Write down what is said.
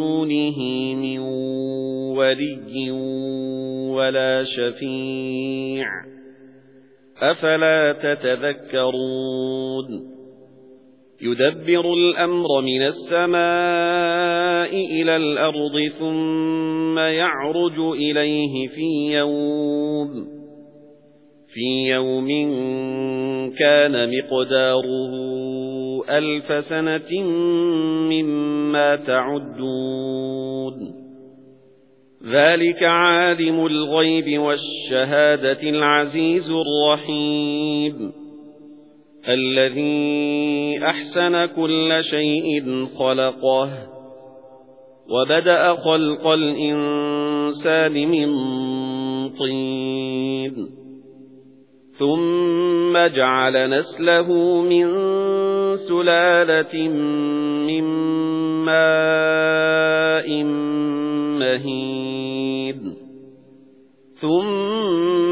من ولي ولا شفيع أفلا تتذكرون يدبر الأمر من السماء إلى الأرض ثم يعرج إليه في يوم في يوم كان مقداره ألف سنة مما تعدون ذلك عالم الغيب والشهادة العزيز الرحيم. الذي أحسن كل شيء خلقه وبدأ خلق الإنسان من طين. ثم جعل نسله من سلالة من ماء مهيد